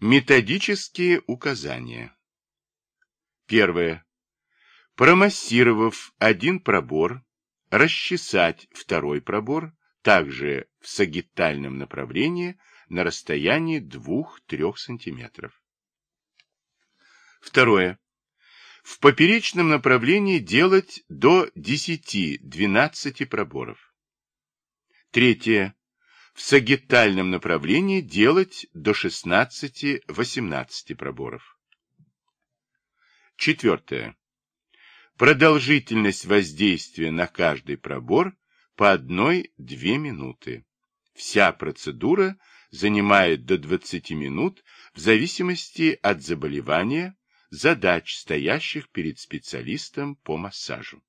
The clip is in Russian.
Методические указания. Первое. Промассировав один пробор, расчесать второй пробор, также в сагитальном направлении, на расстоянии 2-3 см. Второе. В поперечном направлении делать до 10-12 проборов. Третье в сагитальном направлении делать до 16-18 проборов. Четвертое. Продолжительность воздействия на каждый пробор по 1-2 минуты. Вся процедура занимает до 20 минут в зависимости от заболевания, задач, стоящих перед специалистом по массажу.